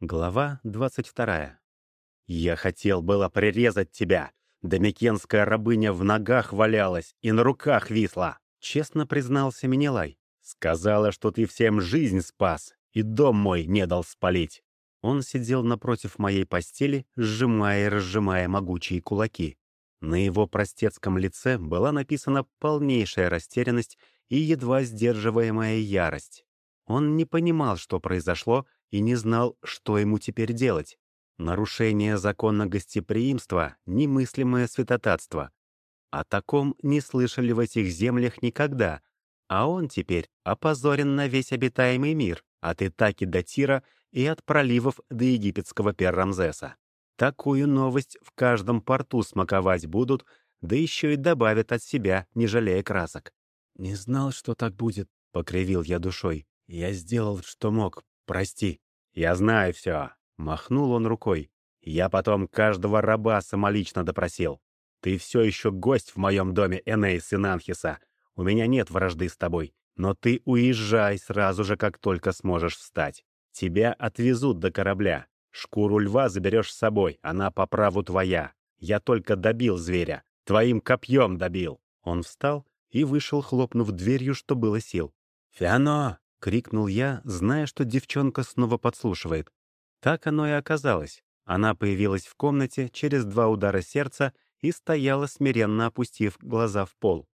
Глава 22. «Я хотел было прирезать тебя. Домикенская рабыня в ногах валялась и на руках висла», — честно признался Минилай. «Сказала, что ты всем жизнь спас и дом мой не дал спалить». Он сидел напротив моей постели, сжимая и разжимая могучие кулаки. На его простецком лице была написана полнейшая растерянность и едва сдерживаемая ярость. Он не понимал, что произошло, и не знал, что ему теперь делать. Нарушение закона гостеприимства — немыслимое святотатство. О таком не слышали в этих землях никогда, а он теперь опозорен на весь обитаемый мир, от Итаки до Тира и от проливов до египетского Перрамзеса. Такую новость в каждом порту смаковать будут, да еще и добавят от себя, не жалея красок. «Не знал, что так будет», — покривил я душой. «Я сделал, что мог. Прости». «Я знаю все», — махнул он рукой. «Я потом каждого раба самолично допросил. Ты все еще гость в моем доме Энейс и Нанхиса. У меня нет вражды с тобой, но ты уезжай сразу же, как только сможешь встать. Тебя отвезут до корабля. Шкуру льва заберешь с собой, она по праву твоя. Я только добил зверя. Твоим копьем добил». Он встал и вышел, хлопнув дверью, что было сил. «Фиано!» — крикнул я, зная, что девчонка снова подслушивает. Так оно и оказалось. Она появилась в комнате через два удара сердца и стояла, смиренно опустив глаза в пол.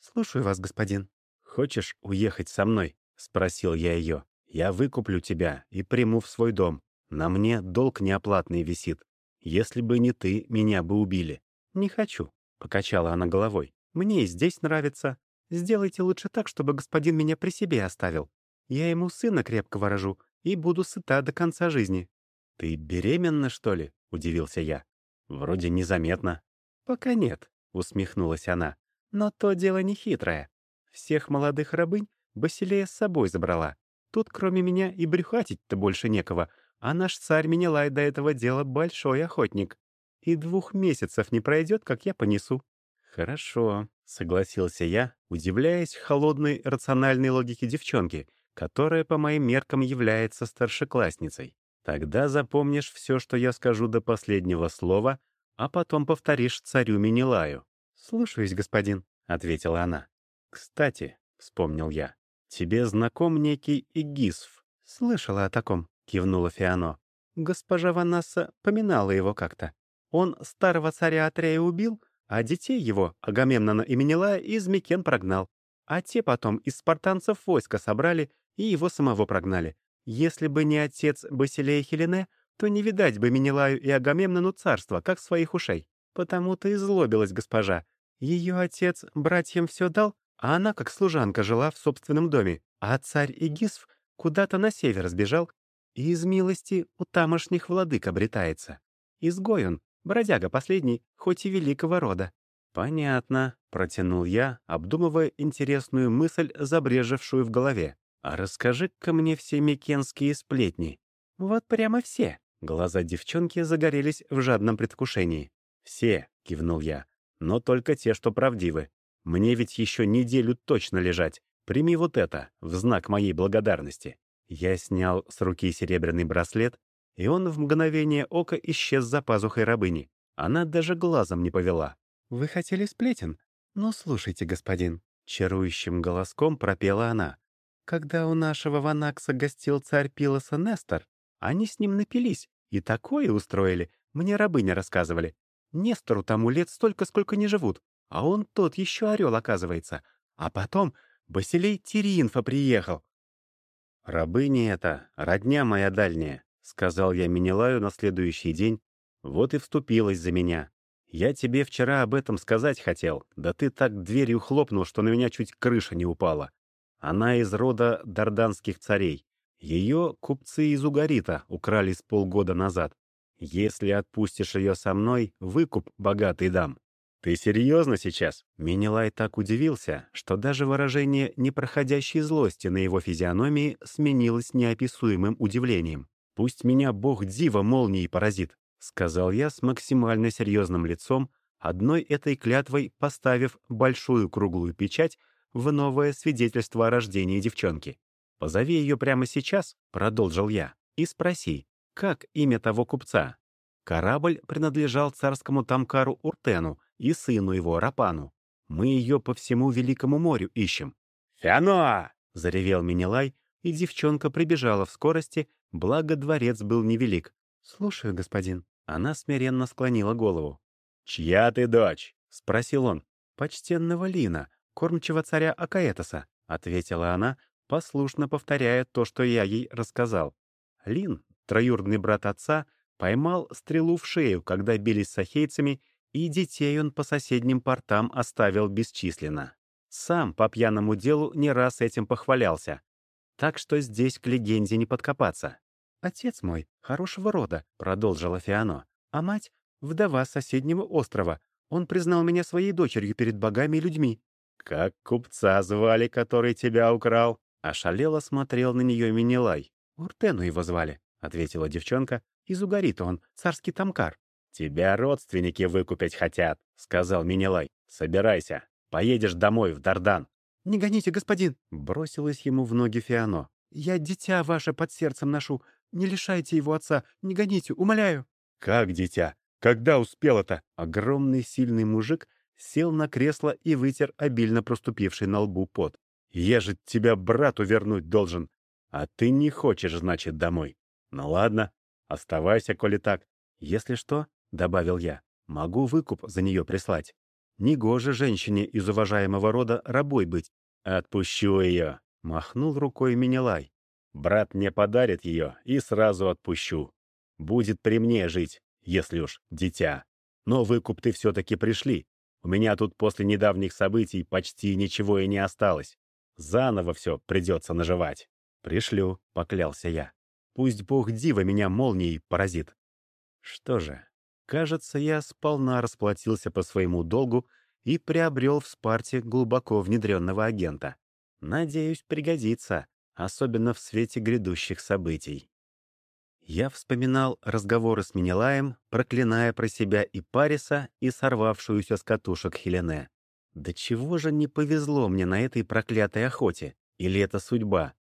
«Слушаю вас, господин». «Хочешь уехать со мной?» — спросил я ее. «Я выкуплю тебя и приму в свой дом. На мне долг неоплатный висит. Если бы не ты, меня бы убили». «Не хочу», — покачала она головой. «Мне и здесь нравится. Сделайте лучше так, чтобы господин меня при себе оставил. Я ему сына крепкого рожу и буду сыта до конца жизни». «Ты беременна, что ли?» — удивился я. «Вроде незаметно». «Пока нет», — усмехнулась она. «Но то дело не хитрое. Всех молодых рабынь Басилея с собой забрала. Тут кроме меня и брюхатить-то больше некого, а наш царь Менелай до этого дела большой охотник. И двух месяцев не пройдет, как я понесу». «Хорошо», — согласился я, удивляясь холодной рациональной логике девчонки — которая по моим меркам является старшеклассницей. Тогда запомнишь все, что я скажу до последнего слова, а потом повторишь царю Минилаю. «Слушаюсь, господин», — ответила она. «Кстати», — вспомнил я, — «тебе знаком некий Игисф?» «Слышала о таком», — кивнула Фиано. «Госпожа Ванасса поминала его как-то. Он старого царя Атрея убил, а детей его, Агамемнона и Менелая, из Микен прогнал. А те потом из спартанцев войска собрали и его самого прогнали. Если бы не отец Басилея Хелене, то не видать бы Менелаю и Агамемнону царства, как своих ушей. Потому-то и злобилась госпожа. Ее отец братьям все дал, а она, как служанка, жила в собственном доме, а царь Игисф куда-то на север сбежал и из милости у тамошних владык обретается. Изгой он, бродяга последний, хоть и великого рода. «Понятно», — протянул я, обдумывая интересную мысль, забрежевшую в голове. «А расскажи-ка мне все микенские сплетни». «Вот прямо все». Глаза девчонки загорелись в жадном предвкушении. «Все», — кивнул я, — «но только те, что правдивы. Мне ведь еще неделю точно лежать. Прими вот это, в знак моей благодарности». Я снял с руки серебряный браслет, и он в мгновение ока исчез за пазухой рабыни. Она даже глазом не повела. «Вы хотели сплетен? Ну, слушайте, господин». Чарующим голоском пропела она. Когда у нашего Ванакса гостил царь Пилоса Нестор, они с ним напились и такое устроили, мне рабыня рассказывали. Нестору тому лет столько, сколько не живут, а он тот еще орел, оказывается. А потом Басилей Тириинфа приехал. «Рабыня это, родня моя дальняя», — сказал я Минилаю на следующий день. Вот и вступилась за меня. Я тебе вчера об этом сказать хотел, да ты так дверью хлопнул, что на меня чуть крыша не упала. Она из рода дарданских царей. Ее купцы из Угарита украли с полгода назад. Если отпустишь ее со мной, выкуп богатый дам. Ты серьезно сейчас? Минилай так удивился, что даже выражение непроходящей злости на его физиономии сменилось неописуемым удивлением. Пусть меня бог Дива молнией поразит, сказал я с максимально серьезным лицом, одной этой клятвой поставив большую круглую печать в новое свидетельство о рождении девчонки. «Позови ее прямо сейчас», — продолжил я, — «и спроси, Как имя того купца? Корабль принадлежал царскому тамкару Уртену и сыну его, Рапану. Мы ее по всему Великому морю ищем. «Фиано!» — заревел Минилай, и девчонка прибежала в скорости, благо дворец был невелик. «Слушаю, господин». Она смиренно склонила голову. «Чья ты дочь?» — спросил он. «Почтенного Лина, кормчего царя Акаэтоса», — ответила она, послушно повторяя то, что я ей рассказал. Лин, троюродный брат отца, поймал стрелу в шею, когда бились с ахейцами, и детей он по соседним портам оставил бесчисленно. Сам по пьяному делу не раз этим похвалялся. Так что здесь к легенде не подкопаться. «Отец мой, хорошего рода», — продолжила Фиано. «А мать — вдова соседнего острова. Он признал меня своей дочерью перед богами и людьми». «Как купца звали, который тебя украл?» Ошалело смотрел на нее Минилай. «Уртену его звали», — ответила девчонка. «Из Угарита он, царский тамкар». «Тебя родственники выкупить хотят», — сказал Минилай. «Собирайся, поедешь домой, в Дардан». «Не гоните, господин!» — бросилась ему в ноги Фиано. «Я дитя ваше под сердцем ношу. Не лишайте его отца, не гоните, умоляю». «Как дитя? Когда успел это?» Огромный сильный мужик сел на кресло и вытер обильно проступивший на лбу пот. «Я же тебя брату вернуть должен. А ты не хочешь, значит, домой. Ну ладно, оставайся, коли так. Если что, — добавил я, — могу выкуп за нее прислать. Негоже женщине из уважаемого рода рабой быть. Отпущу ее, — махнул рукой Минелай. Брат мне подарит ее и сразу отпущу. Будет при мне жить, если уж дитя. Но выкуп ты все-таки пришли. У меня тут после недавних событий почти ничего и не осталось. Заново все придется наживать. «Пришлю», — поклялся я. «Пусть бог дива меня молнией поразит». Что же, кажется, я сполна расплатился по своему долгу и приобрел в Спарте глубоко внедренного агента. Надеюсь, пригодится, особенно в свете грядущих событий. Я вспоминал разговоры с Минилаем, проклиная про себя и Париса, и сорвавшуюся с катушек Хелене. Да чего же не повезло мне на этой проклятой охоте? Или это судьба?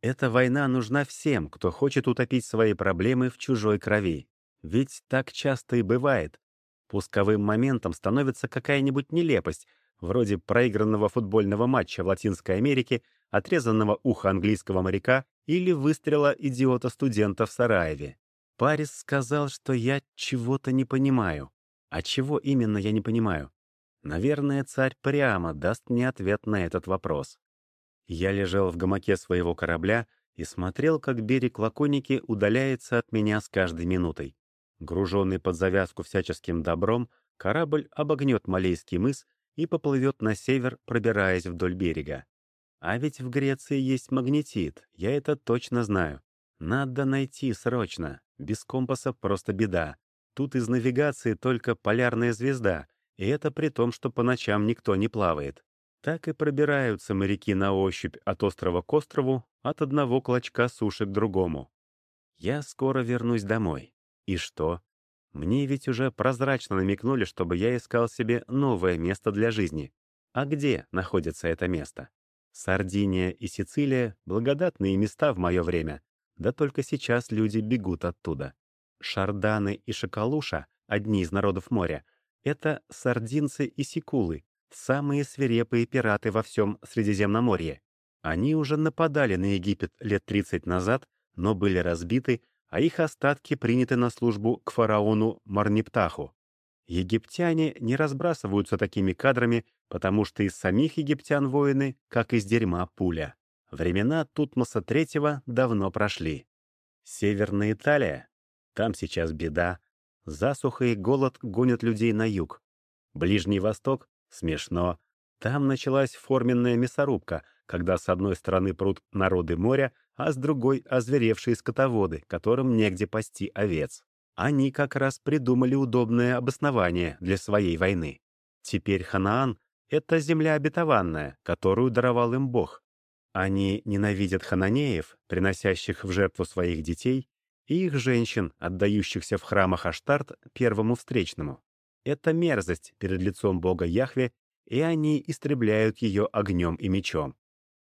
Эта война нужна всем, кто хочет утопить свои проблемы в чужой крови. Ведь так часто и бывает. Пусковым моментом становится какая-нибудь нелепость, вроде проигранного футбольного матча в Латинской Америке, отрезанного уха английского моряка или выстрела идиота-студента в Сараеве. Парис сказал, что я чего-то не понимаю. А чего именно я не понимаю? Наверное, царь прямо даст мне ответ на этот вопрос. Я лежал в гамаке своего корабля и смотрел, как берег Лаконики удаляется от меня с каждой минутой. Груженный под завязку всяческим добром, корабль обогнет Малейский мыс и поплывет на север, пробираясь вдоль берега. А ведь в Греции есть магнетит, я это точно знаю. Надо найти срочно. Без компаса просто беда. Тут из навигации только полярная звезда, и это при том, что по ночам никто не плавает. Так и пробираются моряки на ощупь от острова к острову, от одного клочка суши к другому. Я скоро вернусь домой. И что? Мне ведь уже прозрачно намекнули, чтобы я искал себе новое место для жизни. А где находится это место? Сардиния и Сицилия — благодатные места в мое время, да только сейчас люди бегут оттуда. Шарданы и Шакалуша, одни из народов моря, — это сардинцы и сикулы, самые свирепые пираты во всем Средиземноморье. Они уже нападали на Египет лет 30 назад, но были разбиты, а их остатки приняты на службу к фараону Марниптаху. Египтяне не разбрасываются такими кадрами, потому что из самих египтян воины, как из дерьма пуля. Времена Тутмоса III давно прошли. Северная Италия? Там сейчас беда. Засуха и голод гонят людей на юг. Ближний Восток Смешно. Там началась форменная мясорубка, когда с одной стороны прут народы моря, а с другой — озверевшие скотоводы, которым негде пасти овец. Они как раз придумали удобное обоснование для своей войны. Теперь Ханаан — это земля обетованная, которую даровал им Бог. Они ненавидят хананеев, приносящих в жертву своих детей, и их женщин, отдающихся в храмах Аштарт первому встречному. Это мерзость перед лицом бога Яхве, и они истребляют ее огнем и мечом.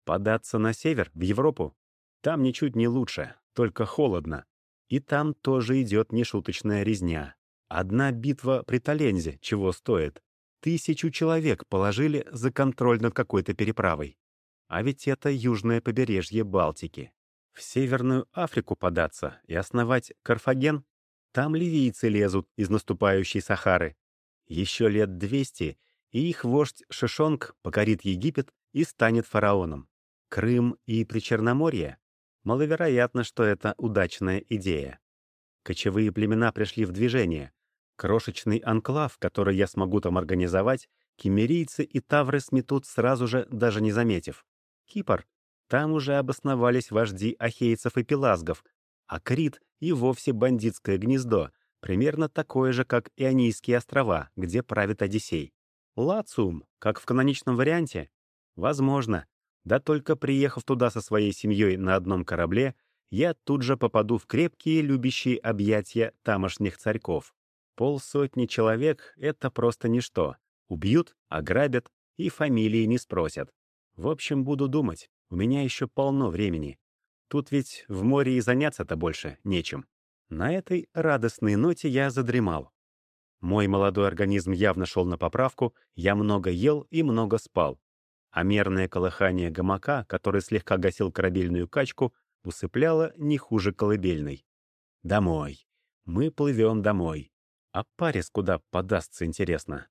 Податься на север, в Европу? Там ничуть не лучше, только холодно. И там тоже идет нешуточная резня. Одна битва при Талензе чего стоит. Тысячу человек положили за контроль над какой-то переправой. А ведь это южное побережье Балтики. В Северную Африку податься и основать Карфаген? Там ливийцы лезут из наступающей Сахары. Еще лет двести, и их вождь Шишонг покорит Египет и станет фараоном. Крым и Причерноморье? Маловероятно, что это удачная идея. Кочевые племена пришли в движение. Крошечный анклав, который я смогу там организовать, кемерийцы и тавры сметут сразу же, даже не заметив. Кипр. Там уже обосновались вожди ахейцев и пелазгов, а Крит и вовсе бандитское гнездо, примерно такое же, как Ионийские острова, где правит Одиссей. Лацум, как в каноничном варианте? Возможно. Да только приехав туда со своей семьей на одном корабле, я тут же попаду в крепкие любящие объятия тамошних царьков. Полсотни человек — это просто ничто. Убьют, ограбят и фамилии не спросят. В общем, буду думать. У меня еще полно времени. Тут ведь в море и заняться-то больше нечем. На этой радостной ноте я задремал. Мой молодой организм явно шел на поправку, я много ел и много спал. А мерное колыхание гамака, который слегка гасил корабельную качку, усыпляло не хуже колыбельной. Домой. Мы плывем домой. А Парис куда подастся, интересно?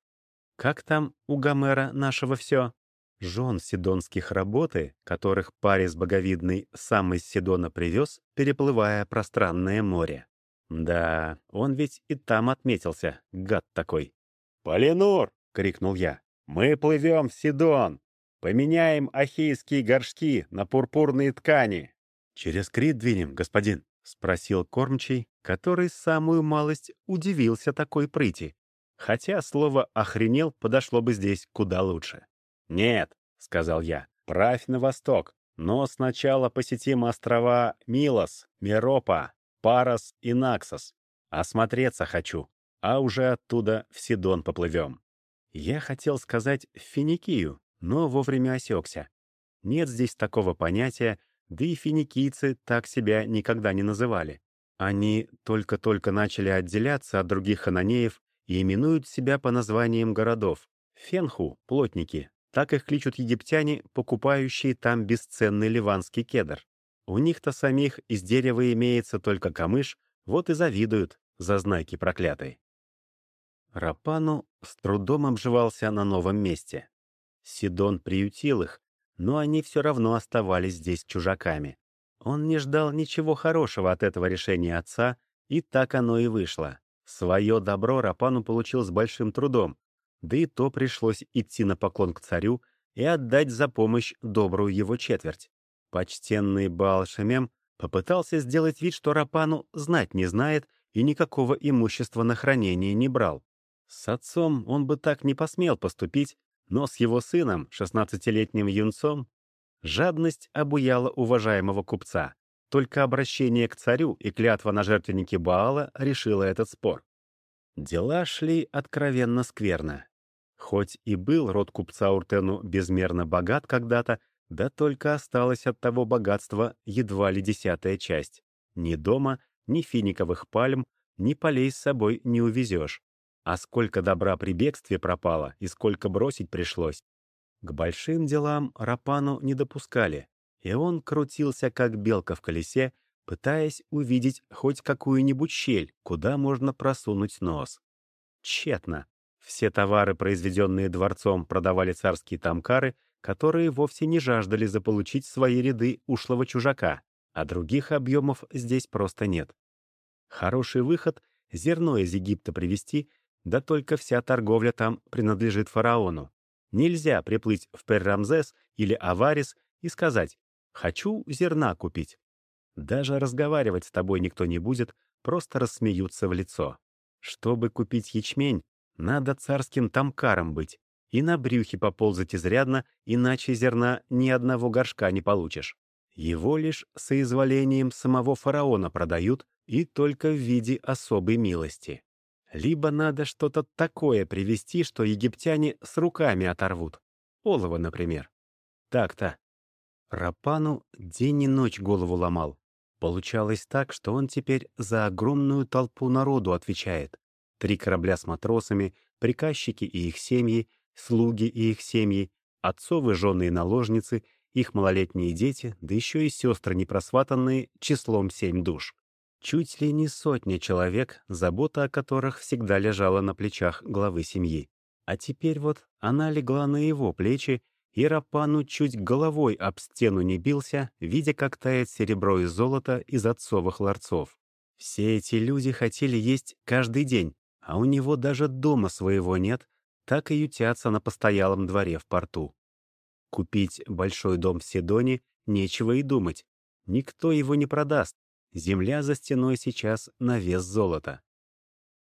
Как там у Гомера нашего все? Жен сидонских работы, которых Парис Боговидный сам из Сидона привез, переплывая пространное море. Да, он ведь и там отметился, гад такой. «Полинур!» — крикнул я. «Мы плывем в Сидон! Поменяем ахейские горшки на пурпурные ткани!» «Через Крит двинем, господин?» — спросил кормчий, который самую малость удивился такой прыти. Хотя слово «охренел» подошло бы здесь куда лучше. «Нет», — сказал я, — «правь на восток, но сначала посетим острова Милос, Миропа, Парос и Наксос. Осмотреться хочу, а уже оттуда в Сидон поплывем». Я хотел сказать «Финикию», но вовремя осекся. Нет здесь такого понятия, да и финикийцы так себя никогда не называли. Они только-только начали отделяться от других хананеев и именуют себя по названиям городов. Фенху — плотники, так их кличут египтяне, покупающие там бесценный ливанский кедр. У них-то самих из дерева имеется только камыш, вот и завидуют, зазнайки проклятые. Рапану с трудом обживался на новом месте. Сидон приютил их, но они все равно оставались здесь чужаками. Он не ждал ничего хорошего от этого решения отца, и так оно и вышло. Свое добро Рапану получил с большим трудом, да и то пришлось идти на поклон к царю и отдать за помощь добрую его четверть. Почтенный Баал-Шемем попытался сделать вид, что Рапану знать не знает и никакого имущества на хранение не брал. С отцом он бы так не посмел поступить, но с его сыном, 16-летним юнцом, жадность обуяла уважаемого купца. Только обращение к царю и клятва на жертвеннике Баала решила этот спор. Дела шли откровенно скверно. Хоть и был род купца Уртену безмерно богат когда-то, да только осталась от того богатства едва ли десятая часть. Ни дома, ни финиковых пальм, ни полей с собой не увезешь. А сколько добра при бегстве пропало и сколько бросить пришлось. К большим делам Рапану не допускали, и он крутился как белка в колесе, пытаясь увидеть хоть какую-нибудь щель, куда можно просунуть нос. Тщетно. Все товары, произведенные дворцом, продавали царские тамкары, которые вовсе не жаждали заполучить свои ряды ушлого чужака, а других объемов здесь просто нет. Хороший выход — зерно из Египта привезти, да только вся торговля там принадлежит фараону. Нельзя приплыть в Перрамзес или Аварис и сказать «хочу зерна купить». Даже разговаривать с тобой никто не будет, просто рассмеются в лицо. Чтобы купить ячмень, надо царским тамкаром быть. И на брюхе поползать изрядно, иначе зерна ни одного горшка не получишь. Его лишь соизволением самого фараона продают и только в виде особой милости. Либо надо что-то такое привезти, что египтяне с руками оторвут. Олово, например. Так-то. Рапану день и ночь голову ломал. Получалось так, что он теперь за огромную толпу народу отвечает. Три корабля с матросами, приказчики и их семьи, слуги и их семьи, отцовы, жены и наложницы, их малолетние дети, да еще и сестры непросватанные числом семь душ. Чуть ли не сотня человек, забота о которых всегда лежала на плечах главы семьи. А теперь вот она легла на его плечи, и Рапану чуть головой об стену не бился, видя, как тает серебро и золото из отцовых ларцов. Все эти люди хотели есть каждый день, а у него даже дома своего нет, так и ютятся на постоялом дворе в порту. Купить большой дом в Седоне нечего и думать. Никто его не продаст, Земля за стеной сейчас на вес золота.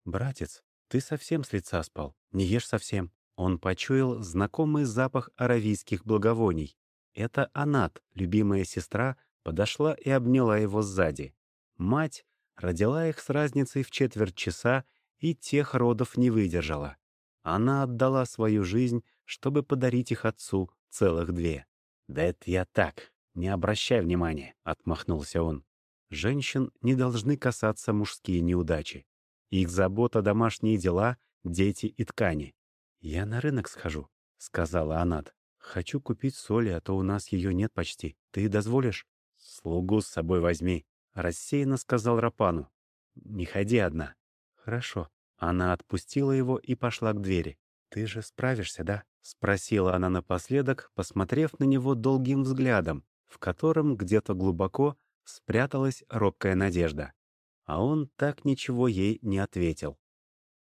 «Братец, ты совсем с лица спал, не ешь совсем». Он почуял знакомый запах аравийских благовоний. Это Анат, любимая сестра, подошла и обняла его сзади. Мать родила их с разницей в четверть часа и тех родов не выдержала. Она отдала свою жизнь, чтобы подарить их отцу целых две. «Да это я так, не обращай внимания», — отмахнулся он. Женщин не должны касаться мужские неудачи. Их забота — домашние дела, дети и ткани. «Я на рынок схожу», — сказала Анат. «Хочу купить соли, а то у нас ее нет почти. Ты дозволишь?» «Слугу с собой возьми», — рассеянно сказал Рапану. «Не ходи одна». «Хорошо». Она отпустила его и пошла к двери. «Ты же справишься, да?» — спросила она напоследок, посмотрев на него долгим взглядом, в котором где-то глубоко спряталась робкая надежда. А он так ничего ей не ответил.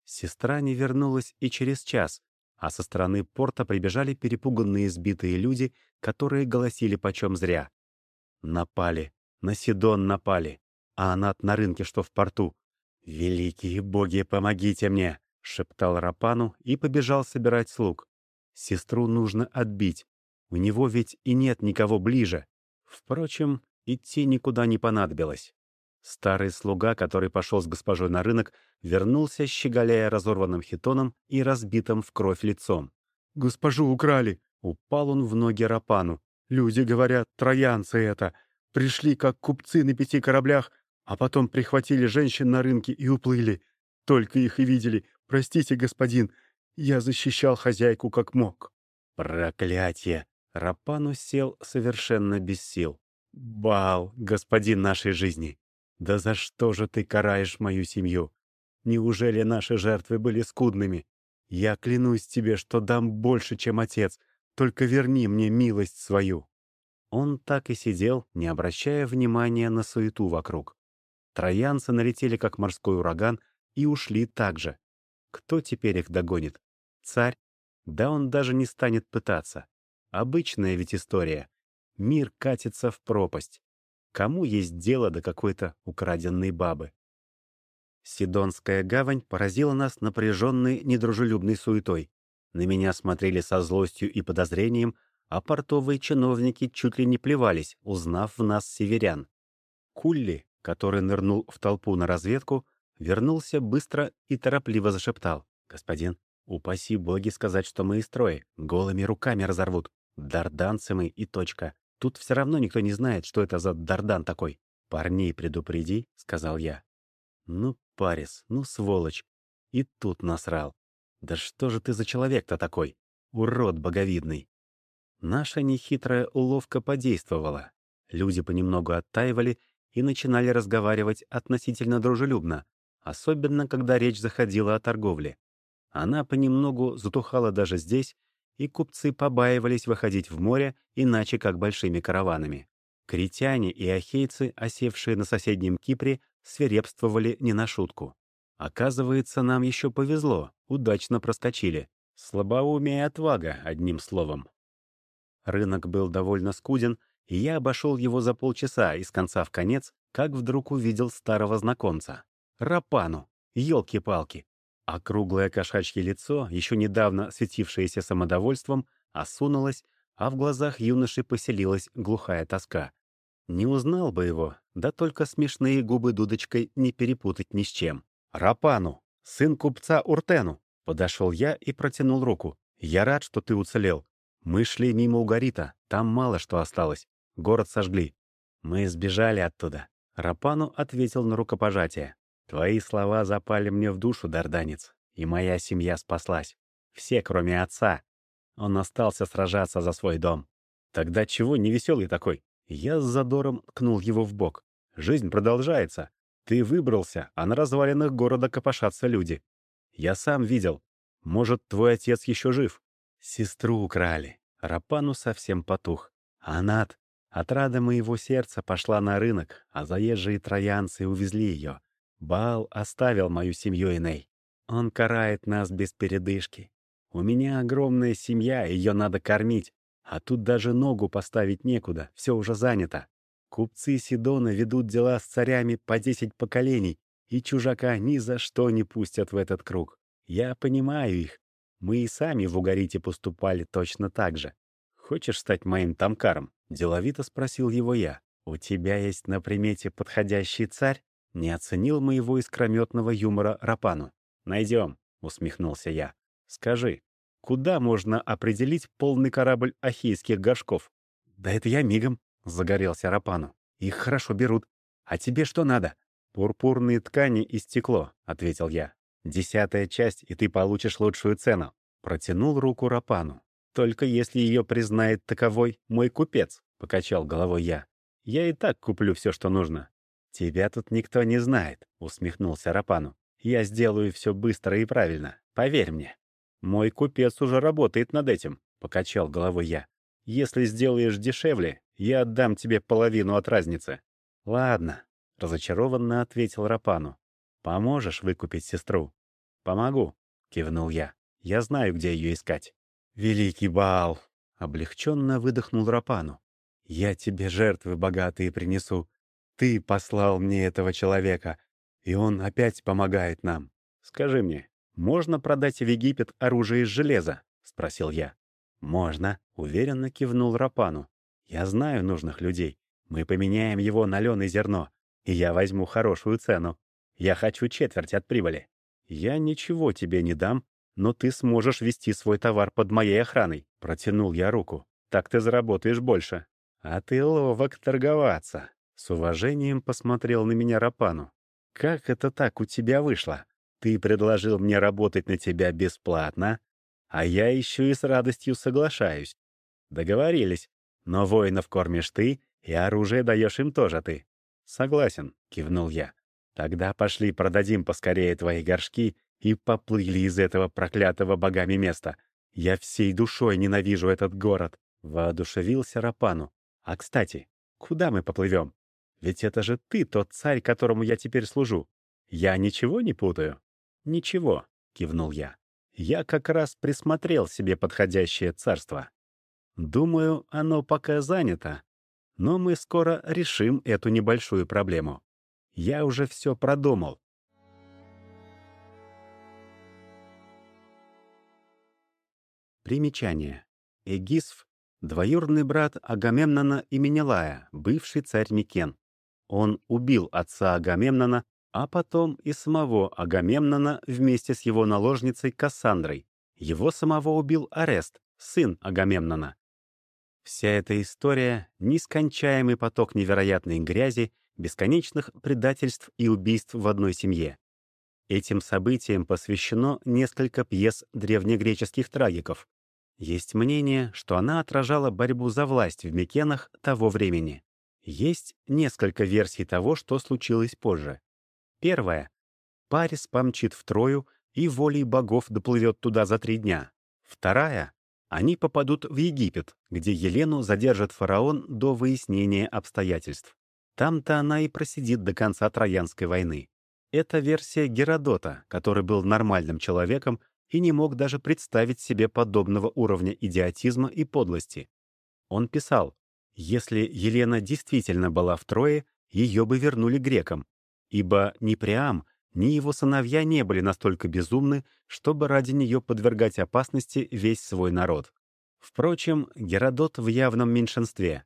Сестра не вернулась и через час, а со стороны порта прибежали перепуганные сбитые люди, которые голосили почем зря. Напали, на Сидон напали, а она на рынке, что в порту. «Великие боги, помогите мне!» — шептал Рапану и побежал собирать слуг. Сестру нужно отбить. У него ведь и нет никого ближе. Впрочем, Идти никуда не понадобилось. Старый слуга, который пошел с госпожой на рынок, вернулся, щеголяя разорванным хитоном и разбитым в кровь лицом. «Госпожу украли!» Упал он в ноги Рапану. «Люди говорят, троянцы это. Пришли, как купцы на пяти кораблях, а потом прихватили женщин на рынке и уплыли. Только их и видели. Простите, господин, я защищал хозяйку как мог». «Проклятие!» Рапану сел совершенно без сил. Бал, господин нашей жизни! Да за что же ты караешь мою семью? Неужели наши жертвы были скудными? Я клянусь тебе, что дам больше, чем отец, только верни мне милость свою». Он так и сидел, не обращая внимания на суету вокруг. Троянцы налетели, как морской ураган, и ушли так же. Кто теперь их догонит? Царь? Да он даже не станет пытаться. Обычная ведь история. Мир катится в пропасть. Кому есть дело до какой-то украденной бабы? Сидонская гавань поразила нас напряженной, недружелюбной суетой. На меня смотрели со злостью и подозрением, а портовые чиновники чуть ли не плевались, узнав в нас северян. Кулли, который нырнул в толпу на разведку, вернулся быстро и торопливо зашептал. «Господин, упаси боги сказать, что мы из строя, голыми руками разорвут. Дарданцы мы и точка. Тут все равно никто не знает, что это за Дардан такой. «Парней предупреди», — сказал я. «Ну, Парис, ну, сволочь. И тут насрал. Да что же ты за человек-то такой? Урод боговидный». Наша нехитрая уловка подействовала. Люди понемногу оттаивали и начинали разговаривать относительно дружелюбно, особенно когда речь заходила о торговле. Она понемногу затухала даже здесь, и купцы побаивались выходить в море иначе как большими караванами. Критяне и ахейцы, осевшие на соседнем Кипре, свирепствовали не на шутку. Оказывается, нам еще повезло, удачно проскочили. Слабоумие и отвага, одним словом. Рынок был довольно скуден, и я обошел его за полчаса из конца в конец, как вдруг увидел старого знакомца. Рапану! Ёлки-палки! А круглое кошачье лицо, еще недавно светившееся самодовольством, осунулось, а в глазах юноши поселилась глухая тоска. Не узнал бы его, да только смешные губы дудочкой не перепутать ни с чем. «Рапану, сын купца Уртену!» Подошел я и протянул руку. «Я рад, что ты уцелел. Мы шли мимо Угарита, там мало что осталось. Город сожгли. Мы сбежали оттуда». Рапану ответил на рукопожатие. «Твои слова запали мне в душу, дарданец, и моя семья спаслась. Все, кроме отца. Он остался сражаться за свой дом. Тогда чего невеселый такой? Я с задором ткнул его в бок. Жизнь продолжается. Ты выбрался, а на развалинах города копошатся люди. Я сам видел. Может, твой отец еще жив? Сестру украли. Рапану совсем потух. Анат, отрада моего сердца, пошла на рынок, а заезжие троянцы увезли ее. Бал оставил мою семью Иней. Он карает нас без передышки. У меня огромная семья, ее надо кормить. А тут даже ногу поставить некуда, все уже занято. Купцы Сидона ведут дела с царями по десять поколений, и чужака ни за что не пустят в этот круг. Я понимаю их. Мы и сами в Угарите поступали точно так же. «Хочешь стать моим тамкаром?» — деловито спросил его я. «У тебя есть на примете подходящий царь?» Не оценил моего искрометного юмора Рапану. «Найдем», — усмехнулся я. «Скажи, куда можно определить полный корабль ахейских горшков?» «Да это я мигом», — загорелся Рапану. «Их хорошо берут. А тебе что надо?» «Пурпурные ткани и стекло», — ответил я. «Десятая часть, и ты получишь лучшую цену». Протянул руку Рапану. «Только если ее признает таковой мой купец», — покачал головой я. «Я и так куплю все, что нужно». «Тебя тут никто не знает», — усмехнулся Рапану. «Я сделаю все быстро и правильно, поверь мне». «Мой купец уже работает над этим», — покачал головой я. «Если сделаешь дешевле, я отдам тебе половину от разницы». «Ладно», — разочарованно ответил Рапану. «Поможешь выкупить сестру?» «Помогу», — кивнул я. «Я знаю, где ее искать». «Великий Баал!» — облегченно выдохнул Рапану. «Я тебе жертвы богатые принесу. Ты послал мне этого человека, и он опять помогает нам. Скажи мне, можно продать в Египет оружие из железа?» — спросил я. «Можно», — уверенно кивнул Рапану. «Я знаю нужных людей. Мы поменяем его на лен и зерно и я возьму хорошую цену. Я хочу четверть от прибыли. Я ничего тебе не дам, но ты сможешь вести свой товар под моей охраной. Протянул я руку. Так ты заработаешь больше. А ты ловок торговаться. С уважением посмотрел на меня Рапану. Как это так у тебя вышло? Ты предложил мне работать на тебя бесплатно, а я еще и с радостью соглашаюсь. Договорились. Но воинов кормишь ты, и оружие даешь им тоже ты. «Согласен», — кивнул я. «Тогда пошли продадим поскорее твои горшки и поплыли из этого проклятого богами места. Я всей душой ненавижу этот город», — воодушевился Рапану. «А, кстати, куда мы поплывем? Ведь это же ты тот царь, которому я теперь служу. Я ничего не путаю?» «Ничего», — кивнул я. «Я как раз присмотрел себе подходящее царство. Думаю, оно пока занято, но мы скоро решим эту небольшую проблему. Я уже все продумал. Примечание. Эгисф — двоюродный брат Агамемнона и Менелая, бывший царь Микен. Он убил отца Агамемнона, а потом и самого Агамемнона вместе с его наложницей Кассандрой. Его самого убил Арест, сын Агамемнона. Вся эта история — нескончаемый поток невероятной грязи, бесконечных предательств и убийств в одной семье. Этим событиям посвящено несколько пьес древнегреческих трагиков. Есть мнение, что она отражала борьбу за власть в Микенах того времени. Есть несколько версий того, что случилось позже. Первая. Парис помчит в Трою и волей богов доплывет туда за три дня. Вторая. Они попадут в Египет, где Елену задержит фараон до выяснения обстоятельств. Там-то она и просидит до конца Троянской войны. Это версия Геродота, который был нормальным человеком и не мог даже представить себе подобного уровня идиотизма и подлости. Он писал, если Елена действительно была в Трое, ее бы вернули грекам, ибо ни Приам, ни его сыновья не были настолько безумны, чтобы ради нее подвергать опасности весь свой народ. Впрочем, Геродот в явном меньшинстве.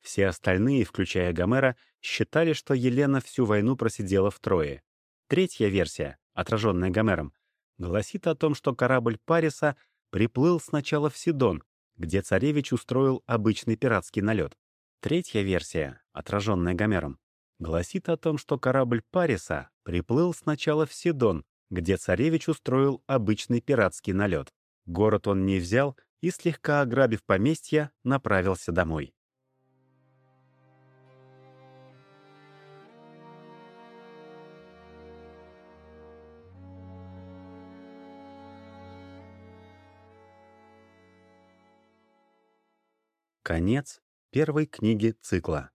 Все остальные, включая Гомера, считали, что Елена всю войну просидела в Трое. Третья версия, отраженная Гомером, гласит о том, что корабль Париса приплыл сначала в Сидон, где царевич устроил обычный пиратский налет. Третья версия, отраженная Гомером, гласит о том, что корабль Париса приплыл сначала в Сидон, где царевич устроил обычный пиратский налет. Город он не взял и, слегка ограбив поместье, направился домой. Конец первой книги цикла.